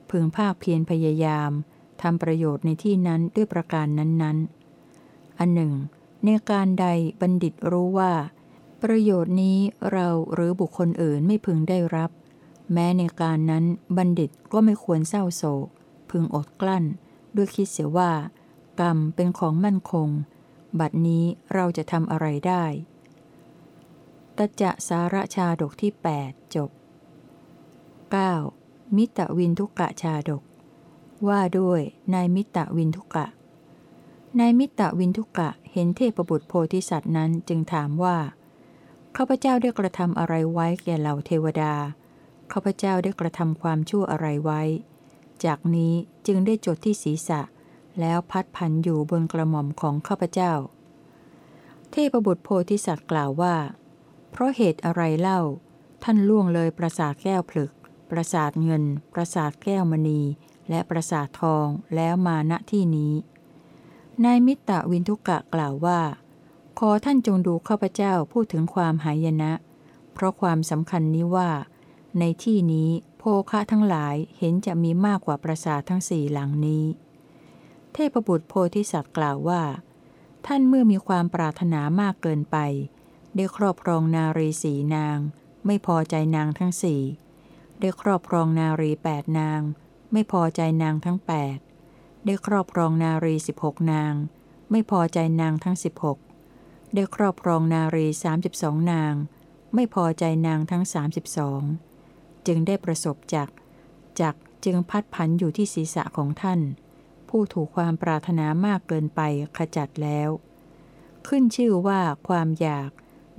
Speaker 1: พึงภาคเพียรพยายามทำประโยชน์ในที่นั้นด้วยประการนั้นๆ อันหนึ่ง ในการใดบัณฑิตรู้ว่า ประโยชน์นี้เราหรือบุคคลอื่นไม่พึงได้รับ แม้ในการนั้นบัณฑิตก็ไม่ควรเศร้าโศก พึงอดกลั้น ด้วยคิดเสียว่า กรรมเป็นของมั่นคง บัดนี้เราจะทำอะไรได้ตจะสารชาดกที่ 8 จบ 9. มิตรวินทุกะชาดก ว่าด้วยนายมิตรวินทุกะ นายมิตรวินทุกะเห็นเทพบุตรโพธิสัตว์นั้นจึงถามว่าข้าพเจ้าได้กระทำอะไรไว้แก่เหล่าเทวดาข้าพเจ้าได้กระทำความชั่วอะไรไว้ จากนี้จึงได้จดที่ศีรษะ แล้วพัดพันอยู่บนกระหม่อมของข้าพเจ้า เทพบุตรโพธิสัตว์กล่าวว่า เพราะเหตุอะไรเล่า ท่านล่วงเลยประสาทแก้วผลึก ประสาทเงิน ประสาทแก้วมณี และประสาททองแล้วมาณที่นี้ นายมิตรวินทุกะกล่าวว่า ขอท่านจงดูข้าพเจ้าพูดถึงความหายนะ เพราะความสำคัญนี้ว่า ในที่นี้โภคะทั้งหลายเห็นจะมีมากกว่าประสาททั้งสี่หลังนี้ เทพบุตรโพธิสัตว์กล่าวว่า ท่านเมื่อมีความปรารถนามากเกินไป ได้ครอบครองนารีสีนาง ไม่พอใจนางทั้งสี่ได้ครอบครองนารีแปดนาง ไม่พอใจนางทั้งแปด ได้ครอบครองนารีสิบหกนาง ไม่พอใจนางทั้งสิบหกได้ครอบครองนารีสามสิบสองนาง ไม่พอใจนางทั้งสามสิบสองจึงได้ประสบจักจักจึงพัดผันอยู่ที่ศีรษะของท่าน ผู้ถูกความปรารถนามากเกินไปขจัดแล้ว ขึ้นชื่อว่าความอยาก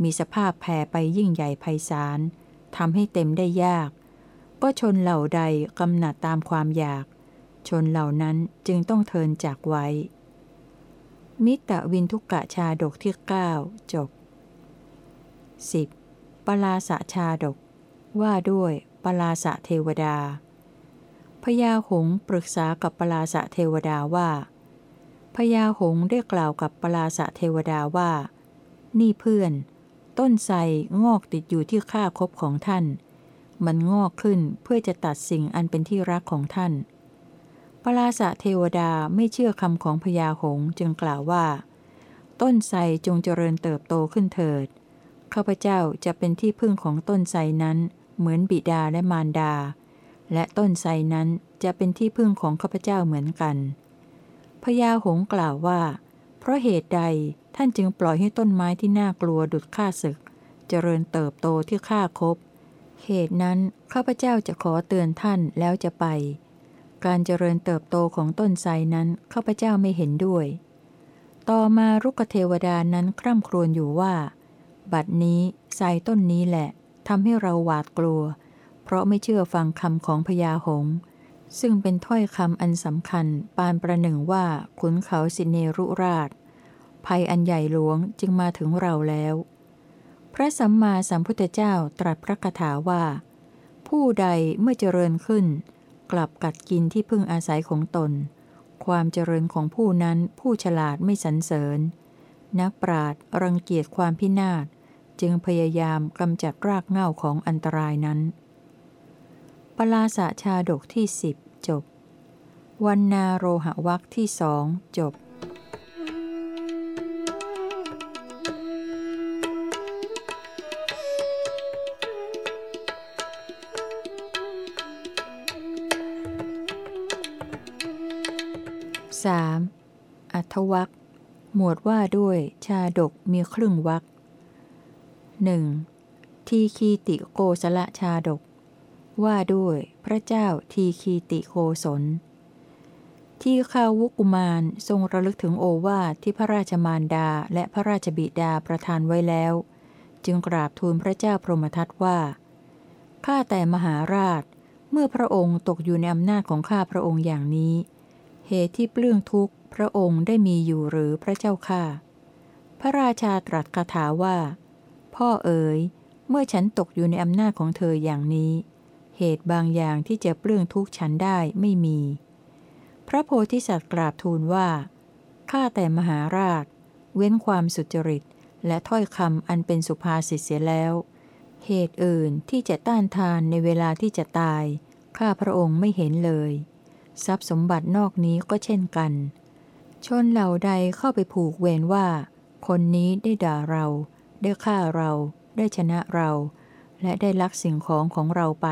Speaker 1: มีสภาพแผ่ไปยิ่งใหญ่ไพศาลทำให้เต็มได้ยาก ก็ชนเหล่าใดกำหนัดตามความอยาก ชนเหล่านั้นจึงต้องเทินจากไว้ มิตรวินทุกกะชาดกที่ 9 จบ 10. ปลาสะชาดก ว่าด้วยปลาสะเทวดาพญาหงปรึกษากับปลาสะเทวดาว่าพญาหงได้กล่าวกับปลาสะเทวดาว่า นี่เพื่อน ต้นไทรงอกติดอยู่ที่ข้าคบของท่าน มันงอกขึ้นเพื่อจะตัดสิ่งอันเป็นที่รักของท่าน ปลาสะเทวดาไม่เชื่อคำของพญาหงจึงกล่าวว่า ต้นไทรจงเจริญเติบโตขึ้นเถิด ข้าพเจ้าจะเป็นที่พึ่งของต้นไทรนั้น เหมือนบิดาและมารดา และต้นไทรนั้นจะเป็นที่พึ่งของข้าพเจ้าเหมือนกันพญาหงกล่าวว่า เพราะเหตุใดท่านจึงปล่อยให้ต้นไม้ที่น่ากลัวดุดข้าศึก เจริญเติบโตที่ข้าคบเหตุนั้นข้าพเจ้าจะขอเตือนท่านแล้วจะไป การเจริญเติบโตของต้นไทรนั้นข้าพเจ้าไม่เห็นด้วย ต่อมารุกเทวดานั้นคร่ำครวญอยู่ว่า บัดนี้ไทรต้นนี้แหละทำให้เราหวาดกลัว เพราะไม่เชื่อฟังคำของพญาหงซึ่งเป็นถ้อยคำอันสำคัญ ปานประหนึ่งว่าขุนเขาสิเนรุราช ภัยอันใหญ่หลวงจึงมาถึงเราแล้ว พระสัมมาสัมพุทธเจ้าตรัสพระคาถาว่า ผู้ใดเมื่อเจริญขึ้น กลับกัดกินที่พึ่งอาศัยของตน ความเจริญของผู้นั้นผู้ฉลาดไม่สรรเสริญ นักปราดรังเกียจความพินาศ จึงพยายามกำจัดรากเหง้าของอันตรายนั้น ปลาสะชาดกที่สิบจบวันนาโรหวักที่สองจบ ทวักหมวดว่าด้วยชาดกมีครึ่งวักหนึ่งทีคีติโกสละชาดก ว่าด้วยพระเจ้าทีคีติโกศล ที่ข้าวุกุมารทรงระลึกถึงโอวาทที่พระราชมารดาและพระราชบิดาประทานไว้แล้ว จึงกราบทูลพระเจ้าพรหมทัตว่า ข้าแต่มหาราช เมื่อพระองค์ตกอยู่ในอำนาจของข้าพระองค์อย่างนี้ เหตุที่เปลื้องทุกข์ พระองค์ได้มีอยู่หรือพระเจ้าข้าพระราชาตรัสคาถาว่า พ่อเอ๋ย เมื่อฉันตกอยู่ในอำนาจของเธออย่างนี้ เหตุบางอย่างที่จะเปลื้องทุกข์ฉันได้ไม่มี พระโพธิสัตว์กราบทูลว่า ข้าแต่มหาราช เว้นความสุจริตและถ้อยคำอันเป็นสุภาษิตเสียแล้ว เหตุอื่นที่จะต้านทานในเวลาที่จะตาย ข้าพระองค์ไม่เห็นเลย ทรัพย์สมบัตินอกนี้ก็เช่นกัน ชนเหล่าใดเข้าไปผูกเวรว่า คนนี้ได้ด่าเรา ได้ฆ่าเรา ได้ชนะเรา และได้ลักสิ่งของของเราไป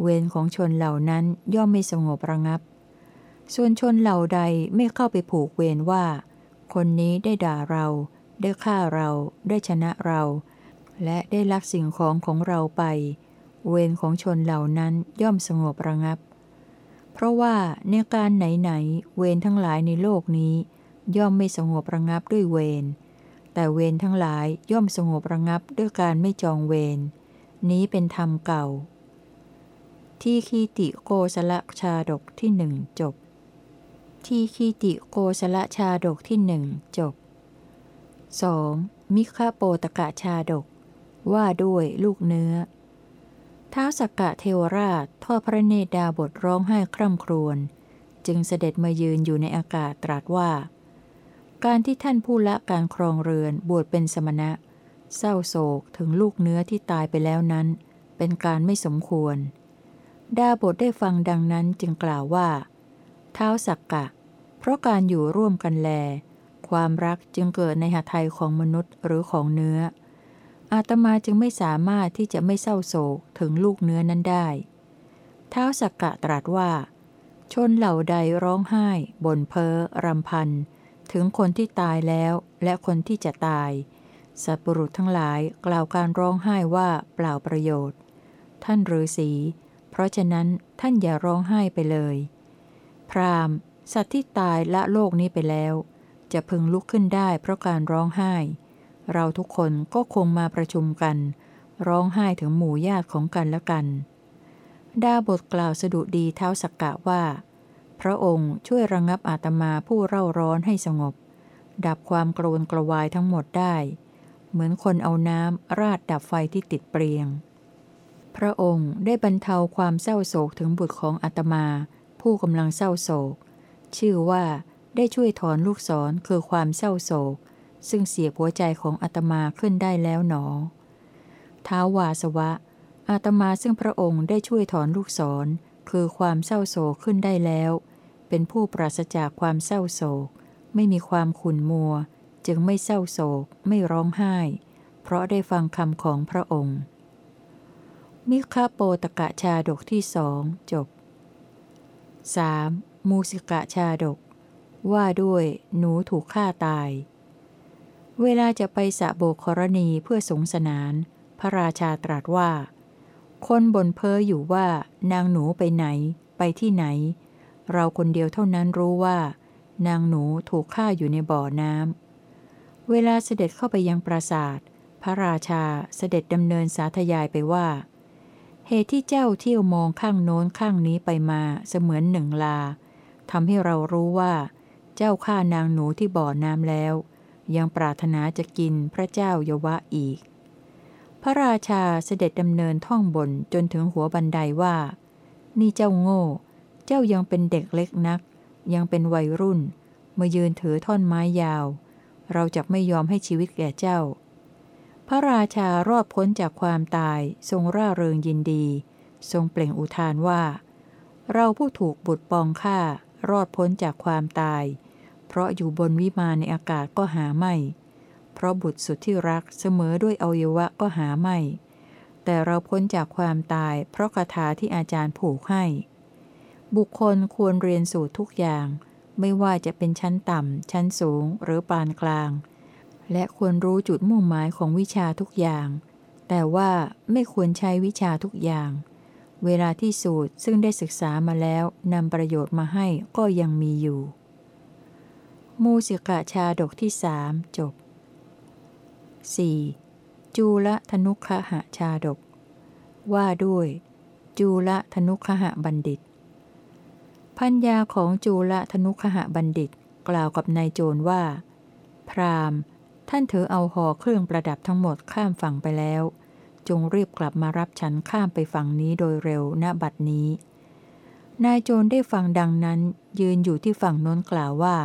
Speaker 1: เวรของชนเหล่านั้นย่อมไม่สงบระงับ ส่วนชนเหล่าใดไม่เข้าไปผูกเวรว่า คนนี้ได้ด่าเรา ได้ฆ่าเรา ได้ชนะเรา และได้ลักสิ่งของของเราไป เวรของชนเหล่านั้นย่อมสงบระงับ เพราะว่าในการไหนๆเวรทั้งหลายในโลกนี้ ย่อมไม่สงบระงับด้วยเวรแต่เวรทั้งหลายย่อมสงบระงับด้วยการไม่จองเวรนี้เป็นธรรมเก่า ที่คีติโกสละชาดกที่หนึ่งจบ ที่คีติโกสละชาดกที่หนึ่งจบ 2. มิฆาโปตกะชาดก ว่าด้วยลูกเนื้อ ท้าวสักกะเทวราชทอดพระเนตรดาบทร้องไห้คร่ำครวญจึงเสด็จมายืนอยู่ในอากาศตรัสว่า การที่ท่านผู้ละการครองเรือนบวชเป็นสมณะ เศร้าโศกถึงลูกเนื้อที่ตายไปแล้วนั้น เป็นการไม่สมควร ดาบทได้ฟังดังนั้นจึงกล่าวว่าเท้าสักกะ เพราะการอยู่ร่วมกันแล ความรักจึงเกิดในหทัยของมนุษย์หรือของเนื้อ อาตมาจึงไม่สามารถที่จะไม่เศร้าโศกถึงลูกเนื้อนั้นได้ เท้าสักกะตรัสว่า ชนเหล่าใดร้องไห้บ่นเพ้อรำพัน ถึงคนที่ตายแล้วและคนที่จะตาย สัตว์บุรุษทั้งหลายกล่าวการร้องไห้ว่าเปล่าประโยชน์ ท่านฤาษีเพราะฉะนั้นท่านอย่าร้องไห้ไปเลย พรามสัตว์ที่ตายละโลกนี้ไปแล้ว จะพึงลุกขึ้นได้เพราะการร้องไห้ เราทุกคนก็คงมาประชุมกัน ร้องไห้ถึงหมู่ญาติของกันและกัน ดาบทกล่าวสดุดีเท้าสักกะว่า พระองค์ช่วยระงงับอาตมาผู้เร่าร้อนให้สงบ ดับความกรวนกระวายทั้งหมดได้ เหมือนคนเอาน้ำราดดับไฟที่ติดเปรียง พระองค์ได้บรรเทาความเศร้าโศกถึงบุตรของอาตมา ผู้กำลังเศร้าโศก ชื่อว่าได้ช่วยถอนลูกศรคือความเศร้าโศก ซึ่งเสียหัวใจของอาตมาขึ้นได้แล้วหนอ ท้าวาสวะ อาตมาซึ่งพระองค์ได้ช่วยถอนลูกศร คือความเศร้าโศกขึ้นได้แล้ว เป็นผู้ปราศจากความเศร้าโศก ไม่มีความขุ่นมัว จึงไม่เศร้าโศก ไม่ร้องไห้ เพราะได้ฟังคำของพระองค์ มิคาโปตกะชาดกที่สองจบ 3. มูสิกะชาดก ว่าด้วย หนูถูกฆ่าตาย เวลาจะไปสะโบกครณีเพื่อสงสนาน พระราชาตรัสว่า คนบนเพ้ออยู่ว่านางหนูไปไหน ไปที่ไหน เราคนเดียวเท่านั้นรู้ว่า นางหนูถูกฆ่าอยู่ในบ่อน้ำเวลาเสด็จเข้าไปยังปราสาท พระราชาเสด็จดำเนินสาธยายไปว่า เหตุที่เจ้าเที่ยวมองข้างโน้นข้างนี้ไปมาเสมือนหนึ่งลาทำให้เรารู้ว่า เจ้าฆ่านางหนูที่บ่อน้ำแล้ว ยังปรารถนาจะกินพระเจ้ายวะอีก พระราชาเสด็จดำเนินท่องบนจนถึงหัวบันไดว่า นี่เจ้าโง่ เจ้ายังเป็นเด็กเล็กนัก ยังเป็นวัยรุ่น มายืนถือท่อนไม้ยาว เราจะไม่ยอมให้ชีวิตแก่เจ้า พระราชารอดพ้นจากความตายทรงร่าเริงยินดี ทรงเปล่งอุทานว่า เราผู้ถูกบุตรปองฆ่ารอดพ้นจากความตาย เพราะอยู่บนวิมานในอากาศก็หาไม่ เพราะบุตรสุดที่รักเสมอด้วยอวัยวะก็หาไม่ แต่เราพ้นจากความตาย เพราะคาถาที่อาจารย์ผูกให้ บุคคลควรเรียนสูตรทุกอย่าง ไม่ว่าจะเป็นชั้นต่ำ ชั้นสูง หรือปานกลาง และควรรู้จุดมุ่งหมายของวิชาทุกอย่าง แต่ว่าไม่ควรใช้วิชาทุกอย่าง เวลาที่สูตรซึ่งได้ศึกษามาแล้วนำประโยชน์มาให้ก็ยังมีอยู่ มูสิกะชาดกที่สามจบ 4. จูละธนุคหะชาดก ว่าด้วย จูละธนุคหะบัณฑิต พัญญาของจูละธนุคหะบัณฑิต กล่าวกับนายโจรว่า พรามท่านถือเอาห่อเครื่องประดับทั้งหมดข้ามฝั่งไปแล้ว จงรีบกลับมารับฉันข้ามไปฝั่งนี้โดยเร็วณบัดนี้ นายโจรได้ฟังดังนั้น ยืนอยู่ที่ฝั่งโน้นกล่าวว่า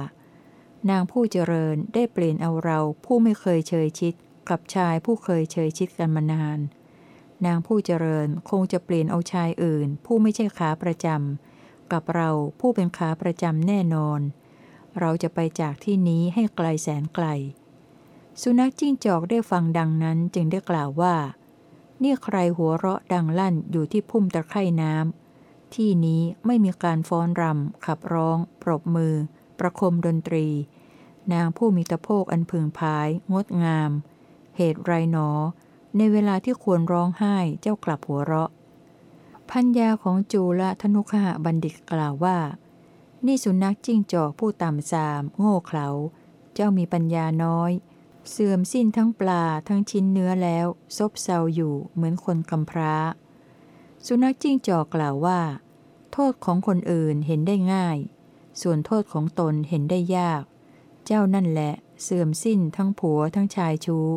Speaker 1: นางผู้เจริญได้เปลี่ยนเอาเราผู้ไม่เคยเชยชิด กับชายผู้เคยเชยชิดกันมานาน นางผู้เจริญคงจะเปลี่ยนเอาชายอื่น ผู้ไม่ใช่ขาประจำกับเราผู้เป็นขาประจำแน่นอน เราจะไปจากที่นี้ให้ไกลแสนไกล สุนัขจิ้งจอกได้ฟังดังนั้นจึงได้กล่าวว่า นี่ใครหัวเราะดังลั่นอยู่ที่พุ่มตะไคร่น้ำที่นี้ไม่มีการฟ้อนรำขับร้อง ปรบมือ ประคมดนตรี นางผู้มีตะโพกอันพึงพาย งดงาม เหตุไรหนอ ในเวลาที่ควรร้องไห้เจ้ากลับหัวเราะ พัญญาของจูละธนุขะบัณฑิตกล่าวว่า นี่สุนัขจิ้งจอกผู้ต่ำสาม โง่เขลา เจ้ามีปัญญาน้อย เสื่อมสิ้นทั้งปลาทั้งชิ้นเนื้อแล้ว ซบเซาอยู่เหมือนคนกำพร้า สุนัขจิ้งจอกกล่าวว่า โทษของคนอื่นเห็นได้ง่าย ส่วนโทษของตนเห็นได้ยาก เจ้านั่นแหละ เสื่อมสิ้นทั้งผัวทั้งชายชู้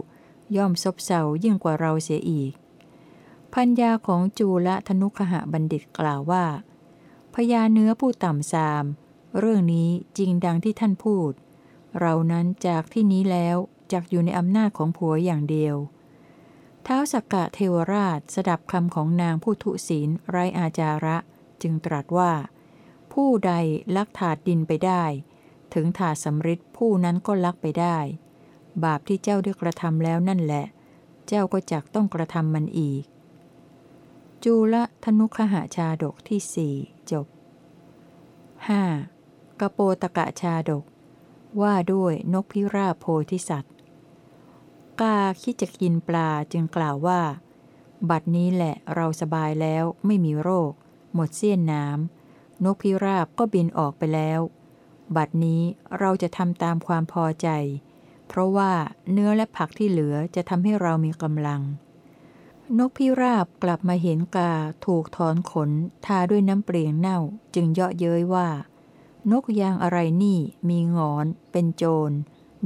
Speaker 1: ย่อมซบเซายิ่งกว่าเราเสียอีก พัญญาของจูละธนุขหะบัณฑิตกล่าวว่าพญาเนื้อผู้ต่ำซาม เรื่องนี้จริงดังที่ท่านพูด เรานั้นจากที่นี้แล้วจักอยู่ในอำนาจของผัวอย่างเดียวเท้าสักกะเทวราชสดับคำของนางผู้ทุศีลไร้อาจาระ จึงตรัสว่า ผู้ใดลักถาดดินไปได้ ถึงถาสำริดผู้นั้นก็ลักไปได้ บาปที่เจ้าได้กระทำแล้วนั่นแหละ เจ้าก็จักต้องกระทำมันอีก จูละธนุคหาชาดกที่สี่จบ 5. กระโปตกะชาดก ว่าด้วยนกพิราบโพธิสัตว์ กาคิดจะกินปลาจึงกล่าวว่า บัดนี้แหละเราสบายแล้วไม่มีโรค หมดเสี้ยนน้ำ นกพิราบก็บินออกไปแล้ว บัดนี้เราจะทำตามความพอใจ เพราะว่าเนื้อและผักที่เหลือจะทำให้เรามีกำลัง นกพิราบกลับมาเห็นกาถูกถอนขน ทาด้วยน้ำเปลี่ยงเน่าจึงเยาะเย้ยว่า นกยางอะไรนี่ มีงอน เป็นโจร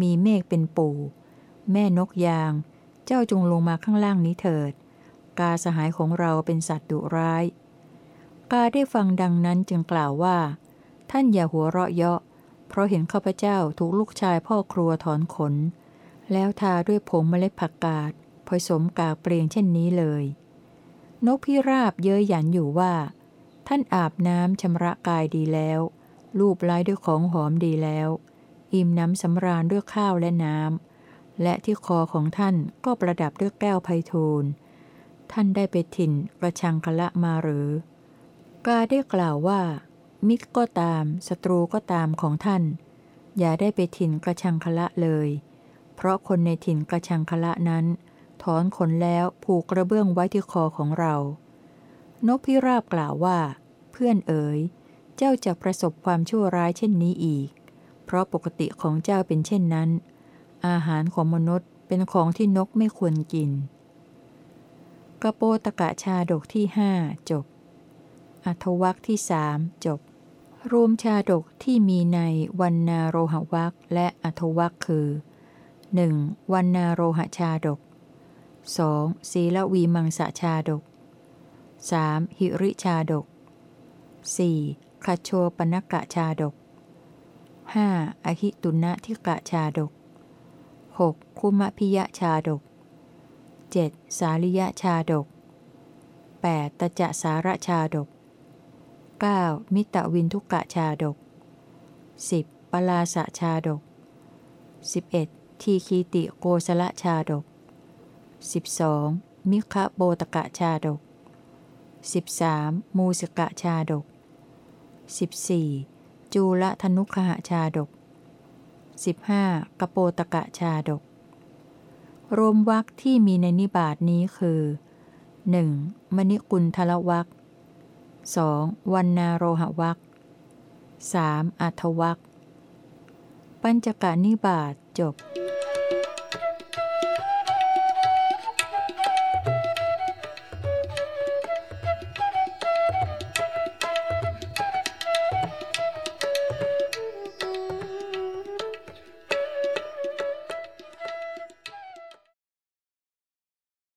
Speaker 1: มีเมฆเป็นปู่แม่นกยาง เจ้าจงลงมาข้างล่างนี้เถิด กาสหายของเราเป็นสัตว์ดุร้าย กาได้ฟังดังนั้นจึงกล่าวว่า ท่านอย่าหัวเราะเยาะ เพราะเห็นข้าพเจ้าถูกลูกชายพ่อครัวถอนขน แล้วทาด้วยผงเมล็ดผักกาดผสมกากเปลี่ยงเช่นนี้เลย นกพิราบเย้ยหยันอยู่ว่า ท่านอาบน้ำชำระกายดีแล้ว ลูบไล้ด้วยของหอมดีแล้ว อิ่มน้ำสำราญด้วยข้าวและน้ำและที่คอของท่านก็ประดับด้วยแก้วไพฑูรย์ท่านได้ไปถิ่นกระชังกละมาหรือ กาได้กล่าวว่า มิตรก็ตามศัตรูก็ตามของท่าน อย่าได้ไปถิ่นกระชังคละเลย เพราะคนในถิ่นกระชังคละนั้น ถอนขนแล้วผูกกระเบื้องไว้ที่คอของเรา นกพิราบกล่าวว่า เพื่อนเอ๋ย เจ้าจะประสบความชั่วร้ายเช่นนี้อีก เพราะปกติของเจ้าเป็นเช่นนั้น อาหารของมนุษย์เป็นของที่นกไม่ควรกิน กระโปตกะชาดกที่ห้าจบ อัทวักที่สามจบ รวมชาดกที่มีในวันนาโรหวักและอัทวักคือ 1. วันนาโรหชาดก 2. ศีลวีมังสชาดก 3. หิริชาดก 4. คัชโชปนกะชาดก 5. อหิตุนะทิกะชาดก 6. คุมพิยะชาดก 7. สาลิยะชาดก 8. ตจะสารชาดก 9. มิตรวินทุกะชาดก 10. ปลาสะชาดก 11. ทีคีติโกสละชาดก 12. มิคะโบตกะชาดก 13. มูสกะชาดก 14. จูละธนุคหชาดก 15. กโปตกะชาดก รวมวักที่มีในนิบาทนี้คือ 1. มณิกุลทละวัก 2. วันนาโรหวัก 3. อัทวักปัญจกานิบาตจบ「